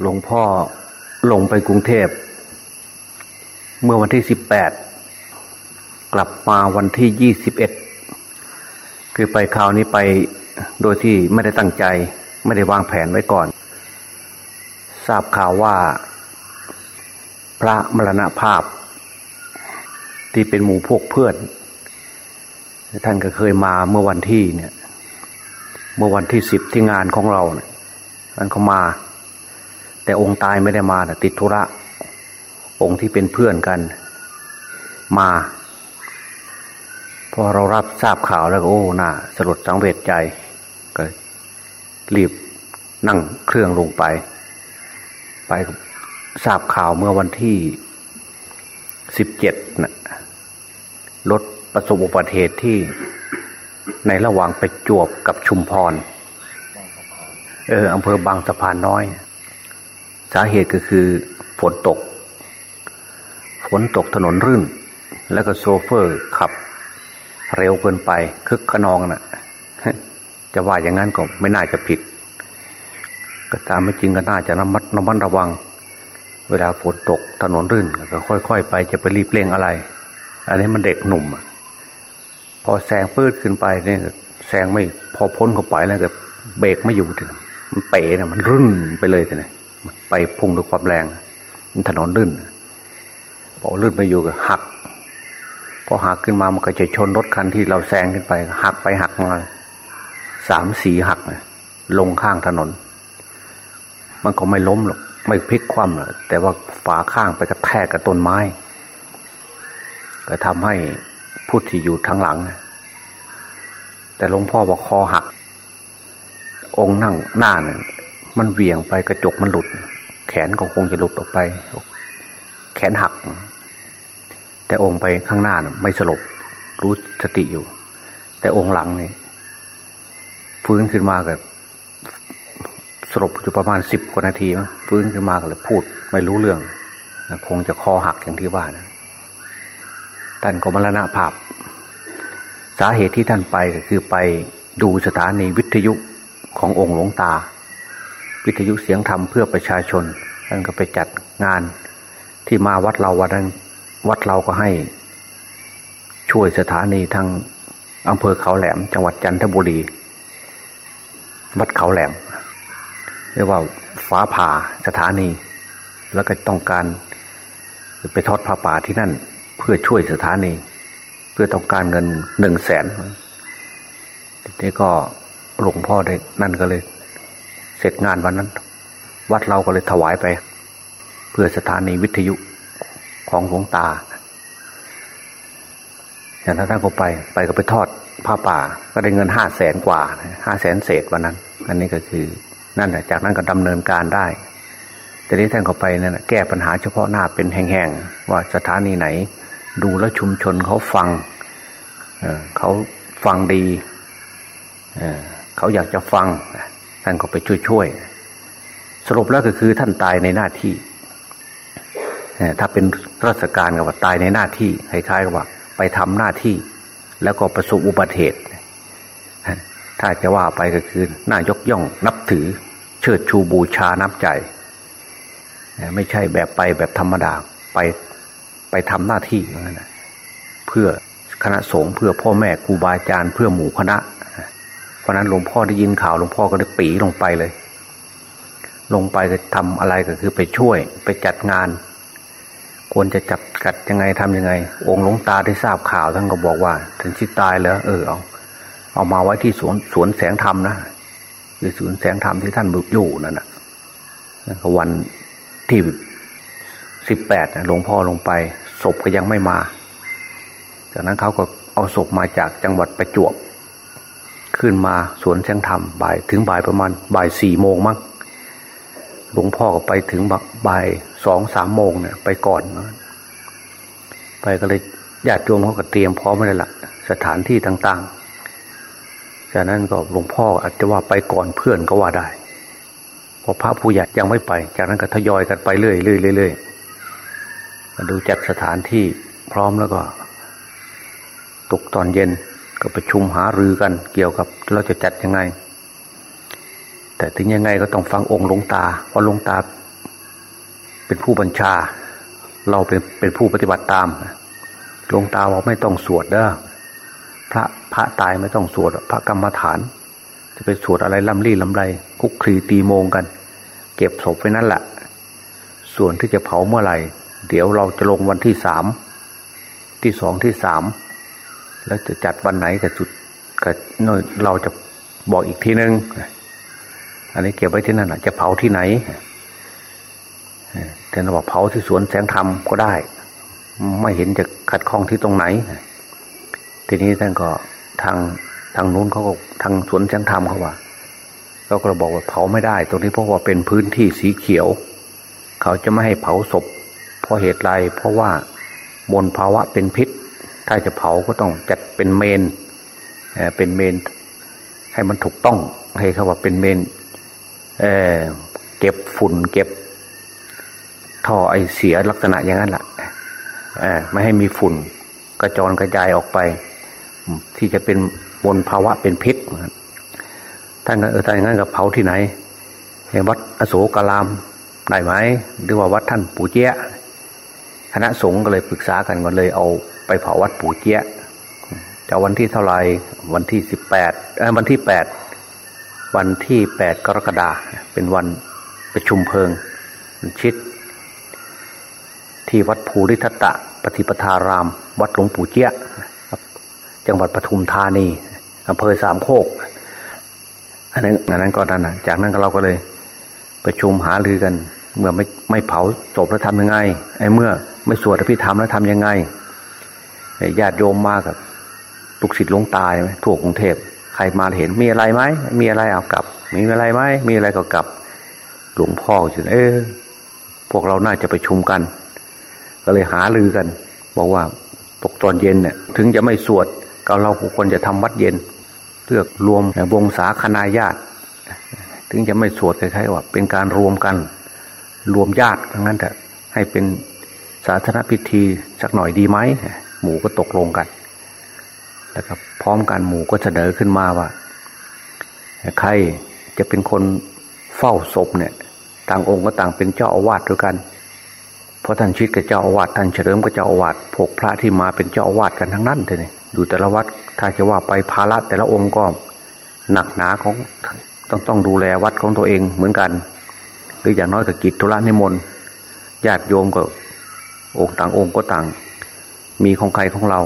หลวงพ่อลงไปกรุงเทพ เมื่อวันที่สิบแปดกลับมาวันที่ยี่สิบเอ็ดคือไปคราวนี้ไปโดยที่ไม่ได้ตั้งใจ ไม่ได้วางแผนไว้ก่อน ทราบข่าวว่า พระมรณภาพ ที่เป็นหมู่พวกเพื่อน ท่านก็เคยมาเมื่อวันที่เนี่ย เมื่อวันที่สิบที่งานของเราเนี่ยท่านก็มา แต่องค์ตายไม่ได้มาติดธุระ องค์ที่เป็นเพื่อนกัน มาพอเรารับทราบข่าวแล้วโอ้น่าสลดสังเวชใจก็รีบนั่งเครื่องลงไป ไปทราบข่าวเมื่อวันที่สิบเจ็ดนะรถประสบอุบัติเหตุที่ในระหว่างไปจวบกับชุมพร เอออำเภอบางสะพานน้อย สาเหตุก็คือฝนตก ฝนตกถนนรื่น แล้วก็โซเฟอร์ขับ เร็วเกินไป คึกขนองนะ่ะ จะว่าอย่างนั้นก็ไม่น่าจะผิด ก็ตามไม่จริงก็น่าจะระมัดระมัดระวัง เวลาฝนตกถนนรื่น ก็ค่อย ๆ ไปจะไปรีบเร่งอะไร อันนี้มันเด็กหนุ่มพอแซงปื้ดขึ้นไปเนี่ยแซงไม่พอพ้นเข้าไปแล้วก็เบรกไม่อยู่ถึงมันเป๋นะมันรื่นไปเลยทีนี้ ไปพุ่งด้วยความแรงถนนลื่นพอลื่นไปอยู่ก็หักพอหักขึ้นมามันก็จะชนรถคันที่เราแซงขึ้นไป หักไปหักมาสามสี่หักลงข้างถนน มันก็ไม่ล้มหรอกไม่พลิกคว่ำหรอกแต่ว่าฝาข้างไปกระแทกกับต้นไม้ ก็ทำให้ผู้ที่อยู่ทางหลัง แต่หลวงพ่อบอกคอหัก องค์นั่งหน้าเนี่ยมันเหวี่ยงไปกระจกมันหลุด แขนก็คงจะหลุดออกไป แขนหัก แต่องค์ไปข้างหน้าไม่สลบ รู้สติอยู่ แต่องค์หลังนี่ฟื้นขึ้นมากับสลบอยู่ประมาณสิบกว่านาทีมั้งฟื้นขึ้นมาก็เลยพูดไม่รู้เรื่องคงจะคอหักอย่างที่ว่านะท่านก็มรณภาพ สาเหตุที่ท่านไปก็คือไปดูสถานีวิทยุขององค์หลวงตา วิทยุเสียงธรรมเพื่อประชาชนท่านก็ไปจัดงานที่มาวัดเราวันนั้นวัดเราก็ให้ ช่วยสถานีทางอำเภอเขาแหลม จังหวัดจันทบุรี วัดเขาแหลมเรียกว่าฟ้าผ่าสถานี แล้วก็ต้องการไปทอดผ้าป่าที่นั่น เพื่อช่วยสถานี เพื่อต้องการเงินหนึ่งแสนที่ก็หลวงพ่อได้นั่นก็เลย เสร็จงานวันนั้น วัดเราก็เลยถวายไป เพื่อสถานีวิทยุของหลวงตาอย่างนั้นท่านก็ไป ไปก็ไปทอดผ้าป่า ก็ได้เงินห้าแสนกว่าห้าแสนเศษวันนั้น อันนี้ก็คือ นั่นแหละจากนั้นก็ดำเนินการได้แต่นี้ท่านก็ไปนั่นแก้ปัญหาเฉพาะหน้าเป็นแห่งๆว่าสถานีไหน ดูแลชุมชนเขาฟังเขาฟังดีเขาอยากจะฟัง ท่านก็ไปช่วยๆสรุปแล้วก็คือท่านตายในหน้าที่ถ้าเป็นราชการก็ว่าตายในหน้าที่คล้ายๆกับว่า ไปทำหน้าที่ แล้วก็ประสบอุบัติเหตุถ้าจะว่าไปก็คือน่ายกย่องนับถือ เชิดชูบูชานับใจ ไม่ใช่แบบไปแบบธรรมดาไปไปทำหน้าที่เพื่อคณะสงฆ์เพื่อพ่อแม่ครูบาอาจารย์เพื่อหมู่คณะ ราะนั้นหลวงพ่อได้ยินข่าวหลวงพ่อก็ได้ปีลงไปเลย ลงไปจะทำอะไรก็คือไปช่วย ไปจัดงาน ควรจะจับกัดยังไงทํำยังไง องค์หลวงตาได้ทราบข่าวท่านก็บอกว่าถึงชิตายแล้ว เออเอาเอามาไว้ที่สวนสวนแสงธรรมนะคือสวนแสงธรรมที่ท่านบุกอยู่นั่นนะวันที่สิบแปดหลวงพ่อลงไปศพก็ยังไม่มา จากนั้นเขาก็เอาศพมาจากจังหวัดประจวบ ขึ้นมาสวนแสงธรรมบ่ายถึงบ่ายประมาณบ่ายสี่โมงมั้งหลวงพ่อก็ไปถึงบ่ายสองสามโมงเนี่ยไปก่อน ไปก็เลยญาติโยมเขาก็เตรียมพร้อมไว้เลยละสถานที่ต่างๆ จากนั้นก็หลวงพ่ออาจจะว่าไปก่อนเพื่อนก็ว่าได้พอพระผู้ใหญ่ยังไม่ไป จากนั้นก็ทยอยกันไปเรื่อยๆเรื่อยๆดูจัดสถานที่พร้อมแล้วก็ตกตอนเย็น ก็ประชุมหารือกันเกี่ยวกับเราจะจัดยังไง แต่ถึงยังไงก็ต้องฟังองค์หลวงตา เพราะหลวงตา เป็นผู้บัญชา เราเป็นเป็นผู้ปฏิบัติตามหลวงตาบอกไม่ต้องสวดเด้อพระพระตายไม่ต้องสวด พระกรรมฐาน จะไปสวดอะไรล่ำรี่ลำไร คุกคลีตีโมงกัน เก็บศพไว้นั่นแหละส่วนที่จะเผาเมื่อไหร่ เดี๋ยวเราจะลงวันที่สามที่สองที่สาม แล้วจะจัดวันไหนกับจุดกับเราจะบอกอีกทีนึง อันนี้เก็บไว้ที่นั่นจะเผาที่ไหนแต่เราบอกเผาที่สวนแสงธรรมก็ได้ ไม่เห็นจะขัดข้องที่ตรงไหน ทีนี้ท่านก็ทางทางนู้นเขาก็ทางสวนแสงธรรมเขาว่าเราก็บอกว่าเผาไม่ได้ ตรงนี้เพราะว่าเป็นพื้นที่สีเขียว เขาจะไม่ให้เผาศพ เพราะเหตุไรเพราะว่ามลภาวะเป็นพิษ ถ้าจะเผาก็ต้องจัดเป็นเมนเป็นเมน ให้มันถูกต้องให้เขาว่าเป็นเมนเเก็บฝุ่นเก็บ ท่อไอเสียลักษณะอย่างนั้นแหละไม่ให้มีฝุ่นกระจรกระจายออกไป ที่จะเป็นมลภาวะเป็นพิษท่านก็เออท่านอย่างนั้นกับเผาที่ไหนวัดอโศกรามได้ไหมหรือว่าวัดท่านปู่เจี๊ยคณะสงฆ์ก็เลยปรึกษากันก็เลยเอา ไปเผาวัดปู่เจี๊ยจะวันที่เท่าไรวันที่สิบแปดวันที่แปดวันที่แปดกรกฎาเป็นวันประชุมเพลิงชิด ที่วัดภูริทัตะปฏิปทาราม วัดหลวงปู่เจี๊ยจังหวัดปทุมธานีอำเภอสามโคก อันนั้นอันนั้นก็นั่นนะจากนั้นเราก็เลย ประชุมหารือกัน เมื่อไม่ไม่เผาศพแล้วทำยังไงไอ้เมื่อไม่สวดอภิธรรมแล้วทำยังไง ญาติโยมมากับลูกศิษย์ลงตายไหมทั่วกรุงเทพใครมาเห็นมีอะไรไหมมีอะไรเอากลับ มีอะไรไหมมีอะไรก็กลับ หลวงพ่อจึงเออพวกเราน่าจะไปชุมกัน ก็เลยหาลือกัน บอกว่าตกตอนเย็นเนี่ยถึงจะไม่สวดก็เราควรจะทำวัดเย็นเลือกรวมวงศาคณาญาติ ถึงจะไม่สวดคล้ายๆว่า เป็นการรวมกัน รวมญาติทั้งนั้นแต่ให้เป็นสาธารณพิธีสักหน่อยดีไหม หมู่ก็ตกลงกันแล้วครับ พร้อมกันหมู่ก็เสนอขึ้นมาว่าใครจะเป็นคนเฝ้าศพเนี่ย ต่างองค์ก็ต่างเป็นเจ้าอาวาสด้วยกัน เพราะท่านชิดกับเจ้าอาวาสท่านเฉลิมกับเจ้าอาวาสพวกพระที่มาเป็นเจ้าอาวาสกันทั้งนั้นเลยอยู่แต่ละวัดถ้าจะว่าไปภาระแต่ละองค์ก็หนักหนาของต้องต้องดูแลวัดของตัวเองเหมือนกัน หรืออย่างน้อยกับกิจธุระนิมนต์ญาติโยมก็องค์ต่างองค์ก็ต่าง มีของใครของเรา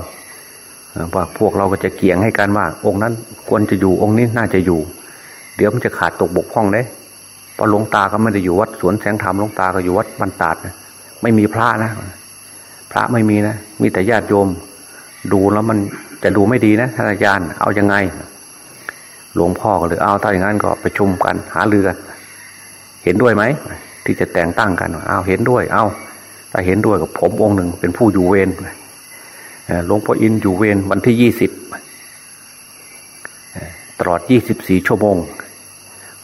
ว่าพวกเราก็จะเกี่ยงให้กันว่า องค์นั้นควรจะอยู่องค์นี้น่าจะอยู่ เดี๋ยวมันจะขาดตกบกพร่องเลยพอหลวงตาก็ไม่ได้อยู่วัดสวนแสงธรรมหลวงตาก็อยู่วัดบรรดาดนะไม่มีพระนะ พระไม่มีนะ มีแต่ญาติโยม ดูแล้วมันจะดูไม่ดีนะท่านอาจารย์เอาอยัางไง หลวงพ่อก็เลยเอาถ้าอย่างนั้นก็ไปชุมกัน หาเรือเห็นด้วยไหมที่จะแต่งตั้งกันเอาเห็นด้วย เอาถ้าเห็นด้วยกับผมองค์หนึ่งเป็นผู้อยู่เวร หลวงพ่ออินอยู่เวรวันที่ยี่สิบตลอดยี่สิบสี่ชั่วโมง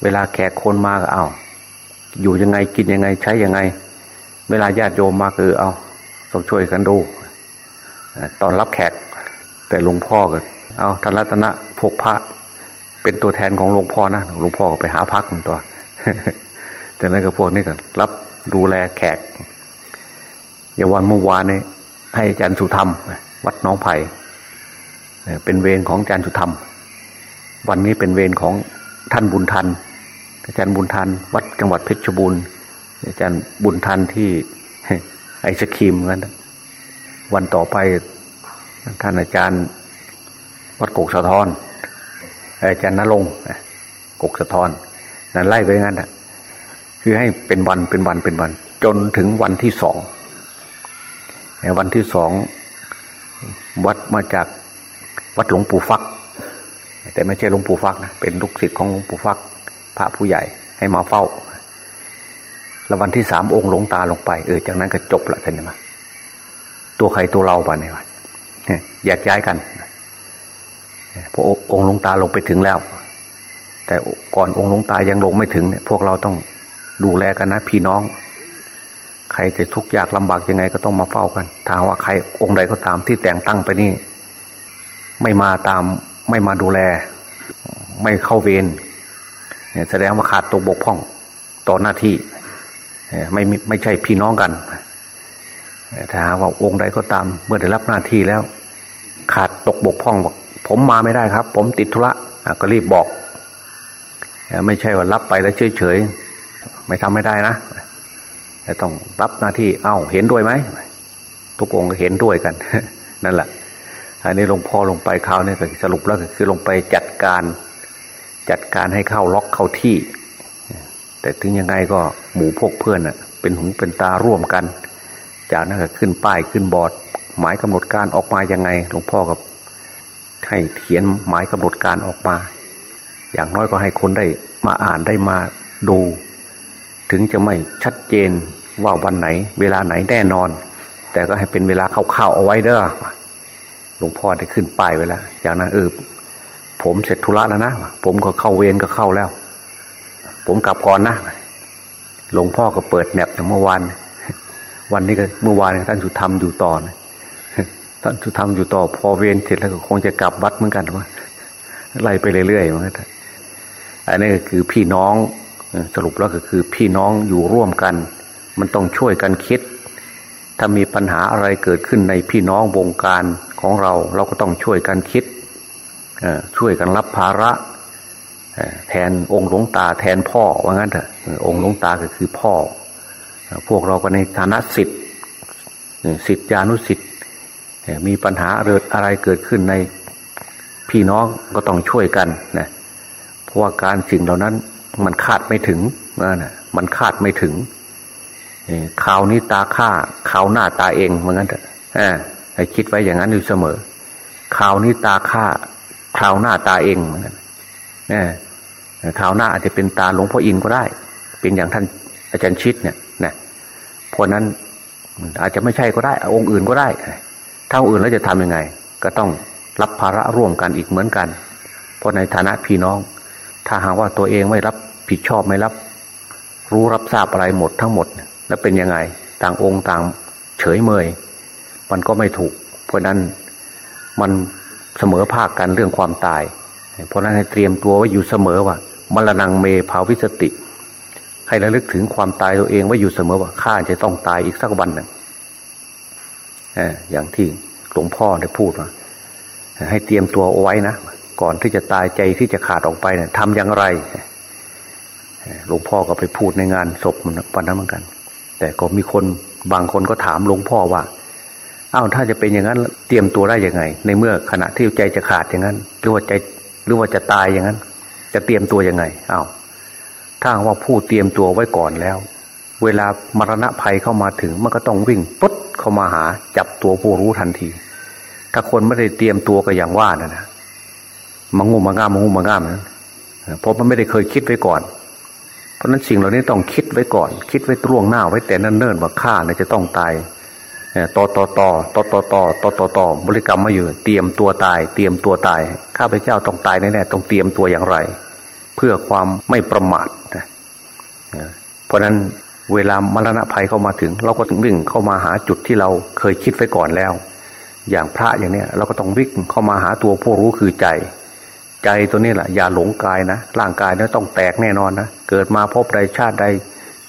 เวลาแขกคนมาก็เอา อยู่ยังไงกินยังไงใช้ยังไง เวลาญาติโยมมาคือเอาต้องช่วยกันดูตอนรับแขก แต่หลวงพ่อก็เอาทันรัตนะพวกพระ เป็นตัวแทนของหลวงพ่อนะหลวงพ่อก็ไปหาพักตัวแต่นั้นก็พวกนี้ก็รับดูแลแขก อย่าวันเมื่อวานนี้ให้อาจารย์สุธรรม วัดน้องไผ่เป็นเวรของอาจารย์สุธรรม วันนี้เป็นเวรของท่านบุญทัน อาจารย์บุญทัน วัดจังหวัดเพชรบูรณ์อาจารย์บุญทันที่ไอศครีมนั้นวันต่อไปท่านอาจารย์วัดกกสะท้อนอาจารย์นรงกกสะท้อนนั่นไล่ไปงั้นนะคือให้เป็นวันเป็นวันเป็นวัน จนถึงวันที่สองวันที่สอง วัดมาจากวัดหลวงปู่ฟัก แต่ไม่ใช่หลวงปู่ฟักนะเป็นลูกศิษย์ของหลวงปู่ฟัก พระผู้ใหญ่ให้มาเฝ้า แล้ววันที่สามองค์หลวงตาลงไปเออจากนั้นก็จบละท่านมาตัวใครตัวเราไปเนี่ยแยากย้ายกันพอองค์หลวงตาลงไปถึงแล้ว แต่ก่อนองค์หลวงตายังลงไม่ถึงเนี่ยพวกเราต้องดูแลกันนะพี่น้อง ใครจะทุกข์ยากลำบากยังไงก็ต้องมาเฝ้ากันถ้าว่าใครองค์ใดก็ตามที่แต่งตั้งไปนี่ ไม่มาตามไม่มาดูแล ไม่เข้าเวรเนี่ยแสดงว่าขาดตกบกพร่องต่อหน้าที่ไม่ไม่ใช่พี่น้องกันถ้าหาว่าองค์ใดก็ตาม เมื่อได้รับหน้าที่แล้ว ขาดตกบกพร่องบอกผมมาไม่ได้ครับ ผมติดธุระก็รีบบอก ไม่ใช่ว่ารับไปแล้วเฉยเฉยไม่ทำไม่ได้นะ ต่ต้องรับหน้าที่ เอ้าเห็นด้วยไหมทุกองค์เห็นด้วยกัน นั่นแหละอันนี้หลวงพ่อลงไปคราวนี้ก็สรุปแล้วคือลงไปจัดการจัดการให้เข้าล็อกเข้าที่ แต่ถึงยังไงก็หมู่พวกเพื่อนอะ เป็นหูเป็นตาร่วมกัน จากนั้นก็ขึ้นป้ายขึ้นบอร์ด หมายกำหนดการออกมายังไงหลวงพ่อกับให้เขียนหมายกำหนดการออกมา อย่างน้อยก็ให้คนได้มาอ่านได้มาดู ถึงจะไม่ชัดเจน ว่าวันไหน เวลาไหนแน่นอน แต่ก็ให้เป็นเวลาเข้าๆเอาไว้เด้อหลวงพ่อได้ขึ้นป้ายไว้แล้วอย่างนั้นเออผมเสร็จธุระแล้วนะผมก็เข้าเวรก็เข้าแล้ว ผมกลับก่อนนะหลวงพ่อก็เปิดแมปเมื่อวานวันนี้ก็เมื่อวานท่านสุธรรมอยู่ต่อท่านสุธรรมอยู่ต่อ พอเวรเสร็จแล้วก็คงจะกลับวัดเหมือนกันว่าไล่ไปเรื่อยๆมือนกันอันนี้ก็คือพี่น้องสรุปแล้วก็คือพี่น้องอยู่ร่วมกัน มันต้องช่วยกันคิด ถ้ามีปัญหาอะไรเกิดขึ้นในพี่น้องวงการของเรา เราก็ต้องช่วยกันคิดช่วยกันรับภาระแทนองค์หลวงตาแทนพ่อว่างั้นเถอะองค์หลวงตาก็คือพ่อ พวกเราก็ในฐานะสิทธิ์สิทธิานุสิทธิ์มีปัญหาอะไรเกิดขึ้นในพี่น้องก็ต้องช่วยกันนะเพราะว่าการสิ่งเหล่านั้นมันคาดไม่ถึงนะมันคาดไม่ถึง ข่าวนี้ตาข้าข่าวหน้าตาเองเหมือนกันเถอะให้คิดไว้อย่างนั้นอยู่เสมอข่าวนี้ตาข้าข่าวหน้าตาเองเหมือนกันข่าวหน้าอาจจะเป็นตาหลวงพ่ออินก็ได้ เป็นอย่างท่านอาจารย์ชิดเนี่ยนะเพราะนั้นอาจจะไม่ใช่ก็ได้ องค์อื่นก็ได้ถ้าองค์อื่นแล้วจะทํำยังไง ก็ต้องรับภาระร่วมกันอีกเหมือนกัน เพราะในฐานะพี่น้อง ถ้าหากว่าตัวเองไม่รับผิดชอบไม่รับ รู้รับทราบอะไรหมดทั้งหมด แล้วเป็นยังไง ต่างองค์ต่างเฉยเมย มันก็ไม่ถูก เพราะนั้นมันเสมอภาคกันเรื่องความตาย เพราะนั้นให้เตรียมตัวไว้อยู่เสมอว่ามรณงเมภาวิสติ ให้ระลึกถึงความตายตัวเองไว้อยู่เสมอว่าข้าจะต้องตายอีกสักวันหนึ่งอย่างที่หลวงพ่อได้พูดว่าให้เตรียมตัวเอาไว้นะก่อนที่จะตายใจที่จะขาดออกไปเนี่ยทำอย่างไรหลวงพ่อก็ไปพูดในงานศพวันนั้นเหมือนกัน แต่ก็มีคนบางคนก็ถามหลวงพ่อว่าอ้าวถ้าจะเป็นอย่างนั้น เตรียมตัวได้ยังไง ในเมื่อขณะที่ใจจะขาดอย่างนั้น หรือว่าใจหรือว่าจะตายอย่างนั้น จะเตรียมตัวยังไงอ้าวถ้าว่าผู้เตรียมตัวไว้ก่อนแล้ว เวลามรณะภัยเข้ามาถึงมันก็ต้องวิ่งปุ๊บเข้ามาหาจับตัวผู้รู้ทันที ถ้าคนไม่ได้เตรียมตัวก็อย่างว่านะนะมังงูมังงามมังงูมังงามนะเพราะมันไม่ได้เคยคิดไว้ก่อน เพราะนั้นสิ่งเหล่านี้ต้องคิดไว้ก่อน คิดไว้ตร่วงหน้าไว้แต่นั่นเนิ่นว่าข้าเนี่ยจะต้องตายต่อต่อต่อต่อต่อต่อต่อต่อต่อบริกรรมมาอยู่ เตรียมตัวตาย เตรียมตัวตาย ข้าพเจ้าต้องตายแน่ๆต้องเตรียมตัวอย่างไร เพื่อความไม่ประมาทนะเพราะนั้นเวลามรณะภัยเข้ามาถึง เราก็ต้องวิ่งเข้ามาหาจุดที่เราเคยคิดไว้ก่อนแล้ว อย่างพระอย่างเนี้ยเราก็ต้องวิ่งเข้ามาหาตัวผู้รู้คือใจ ใจตัวนี้แหละอย่าหลงกายนะร่างกายนั้นต้องแตกแน่นอนนะเกิดมาพบใดชาติใด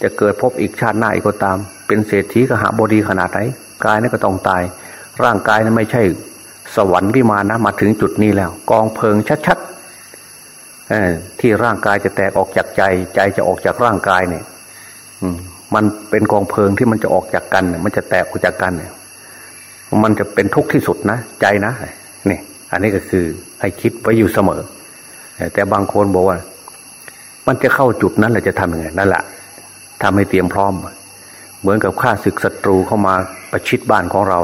จะเกิดพบอีกชาติหน้าอีกก็ตาม เป็นเศรษฐีกหาบดีขนาดไหนกายนั้นก็ต้องตาย ร่างกายนั้นไม่ใช่ สวรรค์วิมานนะมาถึงจุดนี้แล้ว กองเพลิงชัดๆที่ร่างกายจะแตกออกจากใจ ใจจะออกจากร่างกายเนี่ยมันเป็นกองเพลิงที่มันจะออกจากกัน มันจะแตกออกจากกันเนี่ยมันจะเป็นทุกข์ที่สุดนะใจนะ อันนี้ก็คือให้คิดไว้อยู่เสมอ แต่บางคนบอกว่า มันจะเข้าจุดนั้นเราจะทำยังไงนั่นแหละทำให้เตรียมพร้อม เหมือนกับข้าศึกศัตรูเข้ามาประชิดบ้านของเรา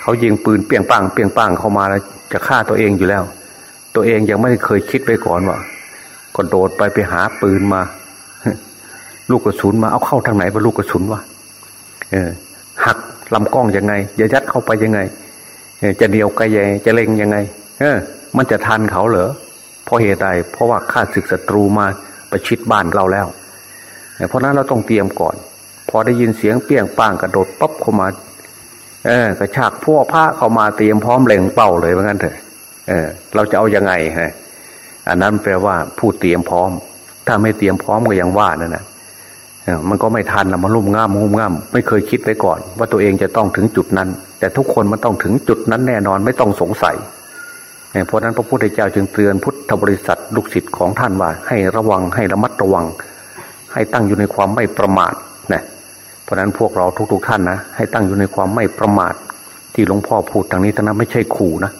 เขายิงปืนเปียงปังเปียงปังเข้ามาแล้วจะฆ่าตัวเองอยู่แล้ว ตัวเองยังไม่เคยคิดไปก่อนว่าก็โดดไปไปหาปืนมา ลูกกระสุนมาเอาเข้าทางไหนว่าลูกกระสุนวะเออหักลำกล้องยังไงจะยัดเข้าไปยังไง จะเดียวไกยังจะเล็งยังไง เออ มันจะทันเขาเหรอเพราะเหตุใดเพราะว่าข้าศึกศัตรูมาประชิดบ้านเราแล้ว เพราะนั้นเราต้องเตรียมก่อน พอได้ยินเสียงเปี้ยงป้างกระโดดปั๊บเข้ามา เออกระชากพวกผ้าเข้ามาเตรียมพร้อมเล็งเป้าเลยเหมือนกันเถอะเออ เราจะเอายังไงฮะอันนั้นแปลว่าผู้เตรียมพร้อม ถ้าไม่เตรียมพร้อมก็ยังว่านั่นนะมันก็ไม่ทันละมันรุ่มง่ามรุ่มง่ามไม่เคยคิดไว้ก่อน ว่าตัวเองจะต้องถึงจุดนั้น แต่ทุกคนมันต้องถึงจุดนั้นแน่นอนไม่ต้องสงสัยเพราะนั้นพระพุทธเจ้าจึงเตือนพุทธบริษัทลูกศิษย์ของท่านว่า ให้ระวังให้ระมัดระวัง ให้ตั้งอยู่ในความไม่ประมาทนะเพราะนั้นพวกเราทุก ๆ ท่านนะให้ตั้งอยู่ในความไม่ประมาท ที่หลวงพ่อพูดทางนี้ทั้งนั้นไม่ใช่ขู่นะ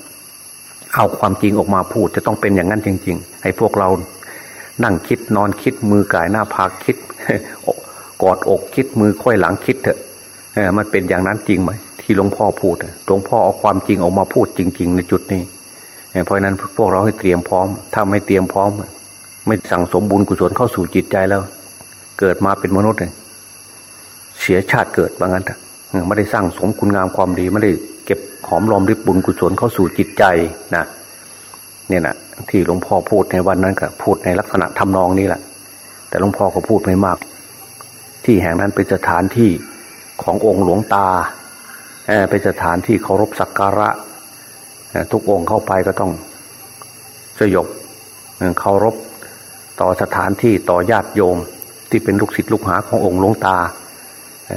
เอาความจริงออกมาพูดจะต้องเป็นอย่างนั้นจริง ๆ ให้พวกเรานั่งคิดนอนคิดมือกายหน้าผากคิดกอดอกคิดมือค่อยหลังคิดเถอะ มันเป็นอย่างนั้นจริงไหมที่หลวงพ่อพูดหลวงพ่อเอาความจริงออกมาพูดจริง ๆ ในจุดนี้เพราะนั้นพวกเราให้เตรียมพร้อม ถ้าไม่เตรียมพร้อม ไม่สั่งสมบุญกุศลเข้าสู่จิตใจแล้ว เกิดมาเป็นมนุษย์เลยเสียชาติเกิดบางั้นเถอะไม่ได้สร้างสมคุณงามความดีไม่ได้เก็บหอมรอมริบบุญกุศลเข้าสู่จิตใจนะเนี่ยนะที่หลวงพ่อพูดในวันนั้นก็พูดในลักษณะทำนองนี้แหละ แต่หลวงพ่อก็พูดไม่มาก ที่แห่งนั้นเป็นสถานที่ ขององค์หลวงตาเป็นสถานที่เคารพสักการะทุกองค์เข้าไปก็ต้องสยบเคารพต่อสถานที่ต่อญาติโยมที่เป็นลูกศิษย์ลูกหาขององค์หลวงตา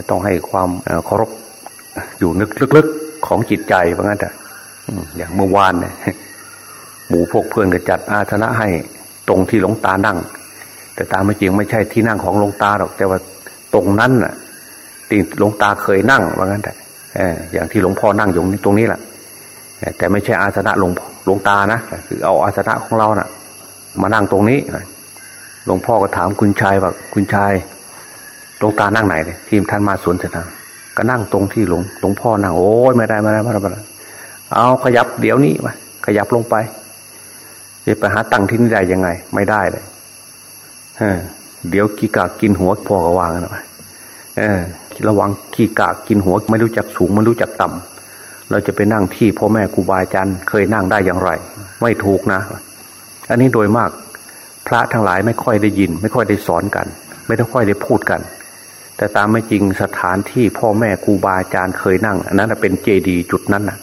ต้องให้ความเคารพอยู่นึกลึกๆของจิตใจเพราะงั้นแต่อย่างเมื่อวานเนี่ยหมู่พวกเพื่อนก็จัดอาสนะให้ตรงที่หลวงตานั่ง แต่ตามไม่จริงไม่ใช่ที่นั่งของหลวงตาหรอก แต่ว่าตรงนั้นน่ะ ที่หลวงตาเคยนั่งว่างั้นแต่อย่างที่หลวงพ่อนั่งอยู่ตรงนี้แหละแต่ไม่ใช่อาสนะหลวงหลวงตานะคือเอาอาสนะของเรานะ่ะ มานั่งตรงนี้หลวงพ่อก็ถามคุณชายว่าคุณชายหลวงตานั่งไหนเนี่ยทีมท่านมาสวนเสนาก็นั่งตรงที่หลวงหลวงพ่อนั่งโอ้ยไม่ได้ไม่ได้ไม่ได้ไม่ได้เอาขยับเดี๋ยวนี้มาขยับลงไปจะไปหาตั้งที่นี่ได้ยังไง ไม่ได้เลยเดี๋ยวกีกากินหัวพ่อก็วางนะเออ ระวังขี้กากกินหัวไม่รู้จักสูงไม่รู้จักต่ำเราจะไปนั่งที่พ่อแม่ครูบาอาจารย์เคยนั่งได้อย่างไร ไม่ถูกนะ อันนี้โดยมากพระทั้งหลายไม่ค่อยได้ยิน ไม่ค่อยได้สอนกัน ไม่ค่อยได้พูดกัน แต่ตามไม่จริงสถานที่พ่อแม่ครูบาอาจารย์เคยนั่ง อันนั้นเป็นเจดีจุดนั้นนะ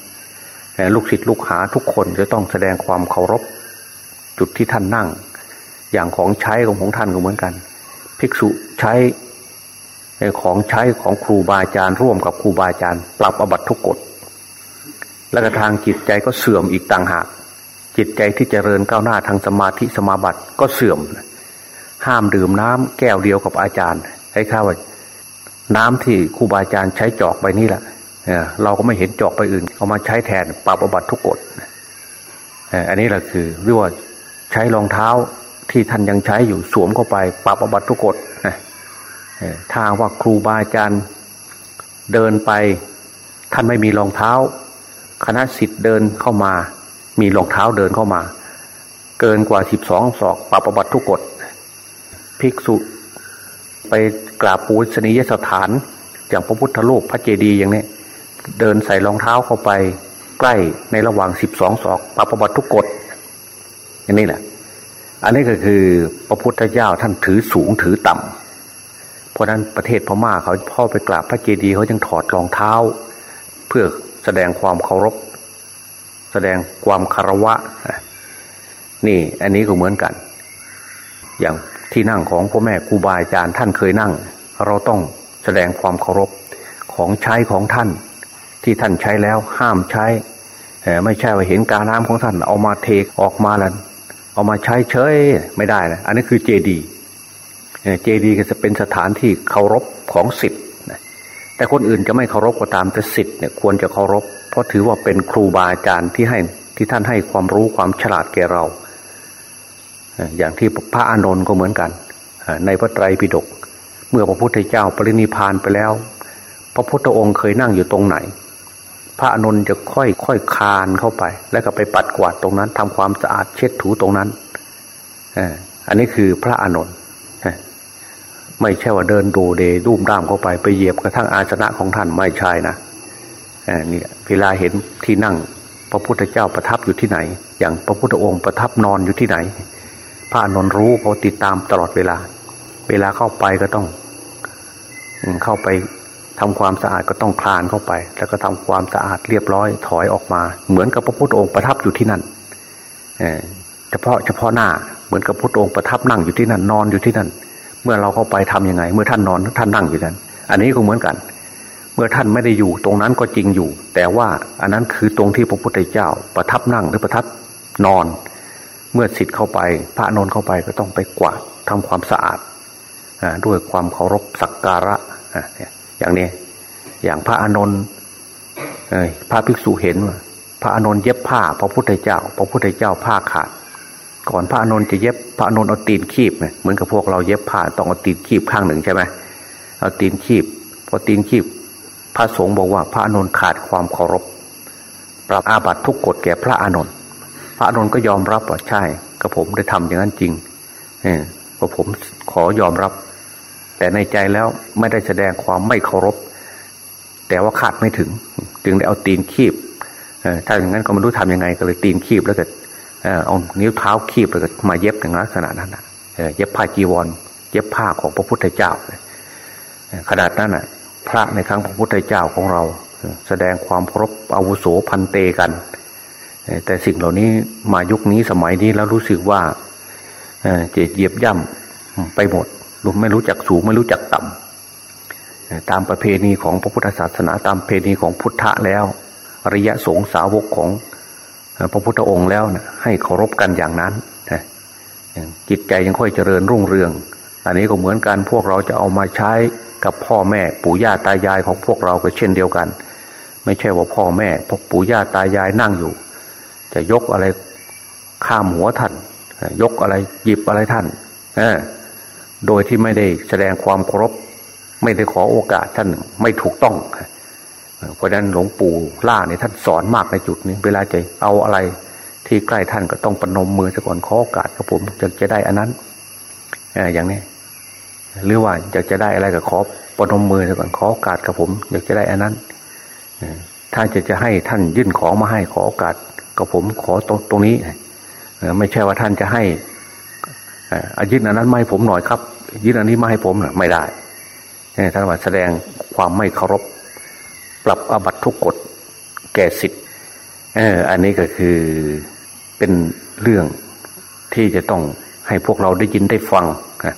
ลูกศิษย์ลูกหาทุกคนจะต้องแสดงความเคารพ จุดที่ท่านนั่ง อย่างของใช้ของของท่านก็เหมือนกัน ภิกษุใช้ ของใช้ของครูบาอาจารย์ร่วมกับครูบาอาจารย์ ปรับอบัตทุกกฎ และกระทางจิตใจก็เสื่อมอีกต่างหาก จิตใจที่จเจริญก้าวหน้าทางสมาธิสมาบัติก็เสื่อม ห้ามดื่มน้ำแก้วเดียวกับอาจารย์ ให้ข้าวน้ำที่ครูบาอาจารย์ใช้จอกไปนี่แหละเราก็ไม่เห็นจอกไปอื่น เอามาใช้แทนปรับอบัตทุกกฎอันนี้แหละคือเรียกว่าใช้รองเท้าที่ท่านยังใช้อยู่สวมเข้าไปปรับอบัตทุกกฎ ถ้าว่าครูบาอาจารย์เดินไป ท่านไม่มีรองเท้า คณะสิทธิ์เดินเข้ามา มีรองเท้าเดินเข้ามา เกินกว่าสิบสองศอกปรับประบัติทุกกฎภิกษุไปกราบปูชนียสถาน อย่างพระพุทธรูปพระเจดีย์อย่างนี้เดินใส่รองเท้าเข้าไป ใกล้ในระหว่างสิบสองศอกปรับประบัติทุกกฎอย่างนี้แหละ อันนี้ก็คือพระพุทธเจ้าท่านถือสูงถือต่ำ เพราะนั้นประเทศพม่าเขาพ่อไปกราบพระเจดีย์เขายังถอดรองเท้า เพื่อแสดงความเคารพ แสดงความคารวะ นี่อันนี้ก็เหมือนกัน อย่างที่นั่งของพ่อแม่ครูบาอาจารย์ท่านเคยนั่ง เราต้องแสดงความเคารพของใช้ของท่าน ที่ท่านใช้แล้วห้ามใช้ไม่ใช่ว่าเห็นกาน้ำของท่าน เอามาเทออกมาแล้วเอามาใช้เฉยไม่ได้นะอันนี้คือเจดีย์ เจดีย์ก็จะเป็นสถานที่เคารพของสิทธิ์แต่คนอื่นจะไม่เคารพก็ตามแต่สิทธิ์เนี่ยควรจะเคารพ เพราะถือว่าเป็นครูบาอาจารย์ที่ให้ที่ท่านให้ความรู้ความฉลาดแก่เรา อย่างที่พระอานนท์ก็เหมือนกัน ในพระไตรปิฎกเมื่อพระพุทธเจ้าปรินิพานไปแล้ว พระพุทธองค์เคยนั่งอยู่ตรงไหน พระอานนท์จะค่อยค่อยคานเข้าไป แล้วก็ไปปัดกวาดตรงนั้นทำความสะอาดเช็ดถูตรงนั้นอันนี้คือพระอานนท์ ไม่ใช่ว่าเดินดูเดดุ่มด้ามเข้าไปไปเหยียบกระทั่งอาสนะของท่านไม่ใช่นะนี่เวลาเห็นที่นั่งพระพุทธเจ้าประทับอยู่ที่ไหน อย่างพระพุทธองค์ประทับนอนอยู่ที่ไหน พระนนรู้เขาติดตามตลอดเวลา เวลาเข้าไปก็ต้องเข้าไปทำความสะอาดก็ต้องคลานเข้าไป แล้วก็ทำความสะอาดเรียบร้อยถอยออกมา เหมือนกับพระพุทธองค์ประทับอยู่ที่นั่นเฉพาะเฉพาะหน้าเหมือนกับพระพุทธองค์ประทับนั่งอยู่ที่นั่นนอนอยู่ที่นั่น เมื่อเราเข้าไปทํำยังไง เมื่อท่านนอนท่านนั่งอยู่นั้น อันนี้ก็เหมือนกัน เมื่อท่านไม่ได้อยู่ตรงนั้นก็จริงอยู่ แต่ว่าอันนั้นคือตรงที่พระพุทธเจ้า ประทับนั่งหรือประทับนอน เมื่อสิทธิ์เข้าไป พระนนเข้าไปก็ต้องไปกวาดทำความสะอาดด้วยความเคารพสักการะอย่างนี้ อย่างพระอานนท์พระภิกษุเห็นว่าพระอานนท์เย็บผ้า พระพุทธเจ้า พระพุทธเจ้าผ้าขาด ก่อนพระอานนท์จะเย็บพระอานนท์เอาตีนคีบเหมือนกับพวกเราเย็บผ้าต้องเอาตีนคีบข้างหนึ่งใช่ไหมเอาตีนคีบพอตีนคีบ พระสงฆ์บอกว่าพระอานนท์ขาดความเคารพ ปรับอาบัตทุกกฎแก่พระอานนท์พระอานนท์ก็ยอมรับว่าใช่กับผมได้ทำอย่างนั้นจริงเออก็ผมขอยอมรับ แต่ในใจแล้วไม่ได้แสดงความไม่เคารพ แต่ว่าขาดไม่ถึง จึงได้เอาตีนคีบถ้าอย่างนั้นก็ไม่รู้ทำยังไงก็เลยตีนคีบแล้วก็ เอานิ้วเท้าคีบแล้วก็มาเย็บอย่างลักษณะนั้นเย็บผ้าจีวร เย็บผ้าของพระพุทธเจ้าขนาดนั้นอะ พระในครั้งพระพุทธเจ้าของเรา แสดงความเคารพอาวุโสพันเตกัน แต่สิ่งเหล่านี้มายุคนี้สมัยนี้แล้วรู้สึกว่าเจเหยียบย่ำไปหมดรู้ไม่รู้จักสูงไม่รู้จักต่ำตามประเพณีของพระพุทธศาสนาตามประเพณีของพุทธะแล้วอริยะสงสาวกของ พระพุทธองค์แล้วนะให้เคารพกันอย่างนั้นจิตใจยังค่อยเจริญรุ่งเรือง อันนี้ก็เหมือนกันพวกเราจะเอามาใช้กับพ่อแม่ปู่ย่าตายายของพวกเราก็เช่นเดียวกัน ไม่ใช่ว่าพ่อแม่พวกปู่ย่าตายายนั่งอยู่ จะยกอะไรข้ามหัวท่าน ยกอะไรหยิบอะไรท่านโดยที่ไม่ได้แสดงความเคารพ ไม่ได้ขอโอกาสท่านไม่ถูกต้อง เพราะฉะนั้นหลวงปู่ล่าเนี่ยท่านสอนมากในจุดนี้ เวลาจะเอาอะไร ที่ใกล้ท่านก็ต้องปนมมือซะก่อนขอโอกาสกับผมจะจะได้อันนั้นอย่างนี้ หรือว่าอยากจะได้อะไรก็ขอปนมมือซะก่อนขอโอกาสกับผม อยากจะได้อันนั้นถ้าจะจะให้ท่านยื่นของมาให้ขอโอกาสกับผมขอตรงตรงนี้ไม่ใช่ว่าท่านจะให้อายื่นอันนั้นมาให้ผมหน่อยครับยื่นอันนี้มาให้ผมไม่ได้ท่านว่าแสดงความไม่เคารพ ปรับอาบัตทุกกฎแก่สิทธิ์เอออันนี้ก็คือเป็นเรื่องที่จะต้องให้พวกเราได้ยินได้ฟังนะ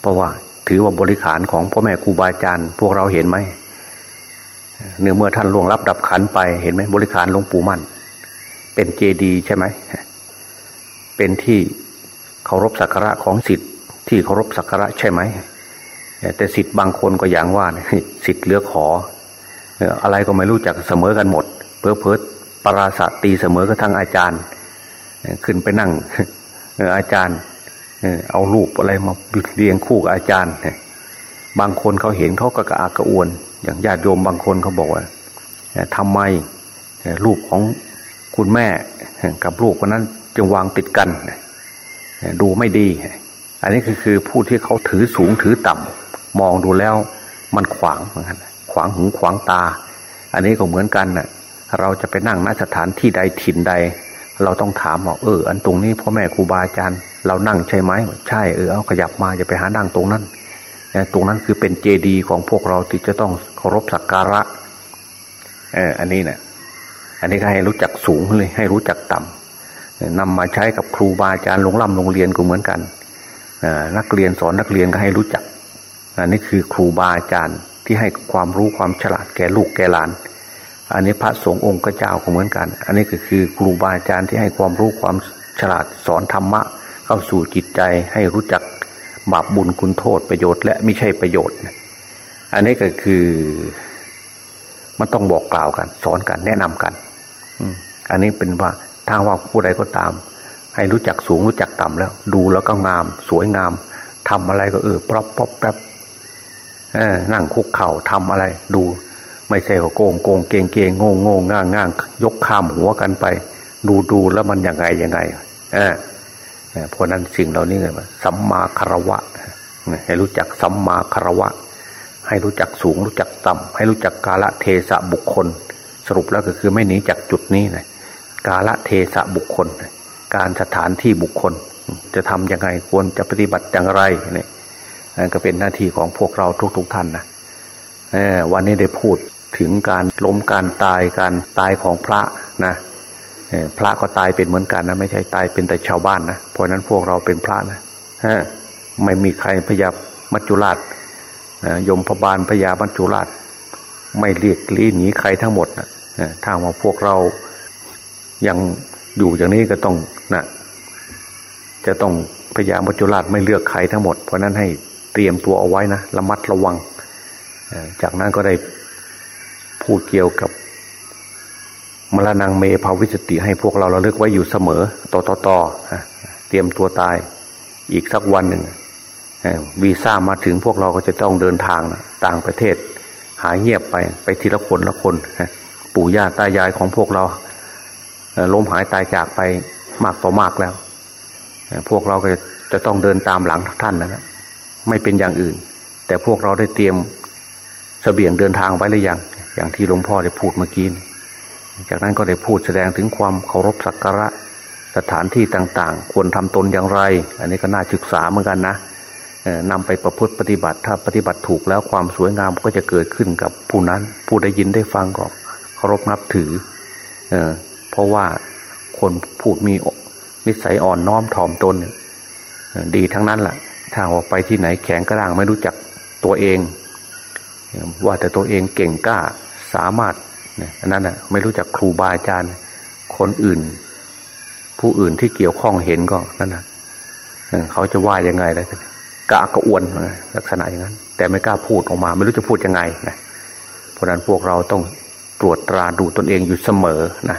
เพราะว่าถือว่าบริขารของพ่อแม่ครูบาอาจารย์พวกเราเห็นไหมเนื่อเมื่อท่านล่วงรับดับขันไปเห็นไหมบริขารหลวงปู่มั่น เป็นเจดีใช่ไหมเป็นที่เคารพสักการะของสิทธิ์ที่เคารพสักการะใช่ไหมแต่สิทธิ์บางคนก็อย่างว่าสิทธิ์เลือกขอ อะไรก็ไม่รู้จักเสมอกันหมด เพื่อเพิดปราศตีเสมอกับทั้งอาจารย์ ขึ้นไปนั่งอาจารย์เอารูปอะไรมาเรียงคู่กับอาจารย์ บางคนเขาเห็นเขาก็กระอักระอ่วน อย่างญาติโยมบางคนเขาบอกว่าทำไมรูปของคุณแม่กับรูปคนนั้นจึงวางติดกัน ดูไม่ดี อันนี้คือคือผู้ที่เขาถือสูงถือต่ำมองดูแล้วมันขวางเหมือนกัน ขวางหูขวางตา อันนี้ก็เหมือนกันนะ่ะเราจะไปนั่งณสถานที่ใดถิ่นใด เราต้องถามว่าเออ อันตรงนี้พ่อแม่ครูบาอาจารย์ เรานั่งใช่ไหมใช่เออเอาขยับมาจะไปหานั่งตรงนั้นตรงนั้นคือเป็นเจดีย์ของพวกเราที่จะต้องเคารพสักการะเอออันนี้เนะี่ยอันนี้ก็ให้รู้จักสูงเลย ให้รู้จักต่ำนำมาใช้กับครูบาอาจารย์โรงร่ำโรงเรียนก็เหมือนกันนักเรียนสอนนักเรียนก็ให้รู้จักอันนี้คือครูบาอาจารย์ ที่ให้ความรู้ความฉลาดแก่ลูกแก่หลาน อันนี้พระสงฆ์องค์เจ้าก็เหมือนกัน อันนี้ก็คือครูบาอาจารย์ที่ให้ความรู้ความฉลาดสอนธรรมะ เข้าสู่จิตใจให้รู้จักบาปบุญคุณโทษประโยชน์และไม่ใช่ประโยชน์ อันนี้ก็คือมันต้องบอกกล่าวกัน สอนกันแนะนำกันอันนี้เป็นว่าทางว่าผู้ใดก็ตาม ให้รู้จักสูงรู้จักต่ำแล้ว ดูแล้วก็งาม สวยงามทำอะไรก็เออปรอบปรอบแป๊บ นั่งคุกเข่าทำอะไร ดู ไม่ใช่ว่าโกงโกงเกงเกงโง่โง่ง่างง่างยกข้ามหัวกันไป ดูดูแล้วมันยังไงยังไงเออเพราะนั้นสิ่งเหล่านี้เลยสัมมาคารวะ ให้รู้จักสัมมาคารวะ ให้รู้จักสูงรู้จักต่ำให้รู้จักกาละเทสะบุคคล สรุปแล้วก็คือไม่หนีจากจุดนี้นะกาละเทสะบุคคล การสถานที่บุคคล จะทํำยังไงควรจะปฏิบัติอย่างไรเนี่ย ก็เป็นหน้าที่ของพวกเราทุก ๆท่านนะวันนี้ได้พูดถึงการล้มการตายการตายของพระนะพระก็ตายเป็นเหมือนกันนะไม่ใช่ตายเป็นแต่ชาวบ้านนะเพราะนั้นพวกเราเป็นพระนะไม่มีใครพยามัจจุราชยมพบาลพยามัจจุราช ไม่เรียกลี้หนีใครทั้งหมดนะถ้าว่าพวกเรายังอยู่อย่างนี้ก็ต้องนะจะต้องพยามัจจุราชไม่เลือกใครทั้งหมด เพราะนั้นให้ เตรียมตัวเอาไว้นะระมัดระวัง จากนั้นก็ได้พูดเกี่ยวกับมรณงเมภาวิสติให้พวกเราเราเลือกไว้อยู่เสมอ ต่อต่อต่อเตรียมตัวตายอีกสักวันหนึ่งวีซ่ามาถึงพวกเราก็จะต้องเดินทางต่างประเทศ หายเงียบไปไปทีละคนละคนปู่ย่าตายายของพวกเราล้มหายตายจากไปมากต่อมากแล้ว พวกเราก็จะต้องเดินตามหลังท่านนะ ไม่เป็นอย่างอื่น แต่พวกเราได้เตรียมเสบียงเดินทางไว้หรือยังอย่างที่หลวงพ่อได้พูดเมื่อกี้จากนั้นก็ได้พูดแสดงถึงความเคารพสักการะสถานที่ต่างๆ ควรทำตนอย่างไร อันนี้ก็น่าศึกษาเหมือนกันนะนำไปประพฤติปฏิบัติ ถ้าปฏิบัติถูกแล้วความสวยงามก็จะเกิดขึ้นกับผู้นั้น ผู้ได้ยินได้ฟังก็เคารพนับถือเอเพราะว่าคนพูดมีนิสัยอ่อนน้อมถ่อมตนดีทั้งนั้นแหละ ถ้าออกไปที่ไหนแข็งกระด้างไม่รู้จักตัวเอง ว่าแต่ตัวเองเก่งกล้าสามารถอันนั้นน่ะไม่รู้จักครูบาอาจารย์คนอื่น ผู้อื่นที่เกี่ยวข้องเห็นก็นั่นน่ะเขาจะว่ายังไงเลยกะกระอวนลักษณะอย่างนั้น แต่ไม่กล้าพูดออกมา ไม่รู้จะพูดยังไงนะเพราะนั้นพวกเราต้องตรวจตราดูตนเองอยู่เสมอนะ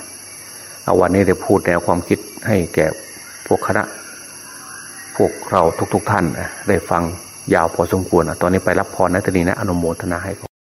เอาวันนี้ได้พูดแนวความคิดให้แก่พวกคณะ พวกเราทุกๆทท่านได้ฟังยาวพอสมควรตอนนี้ไปรับพรนะตนีนะอนุโมทนาให้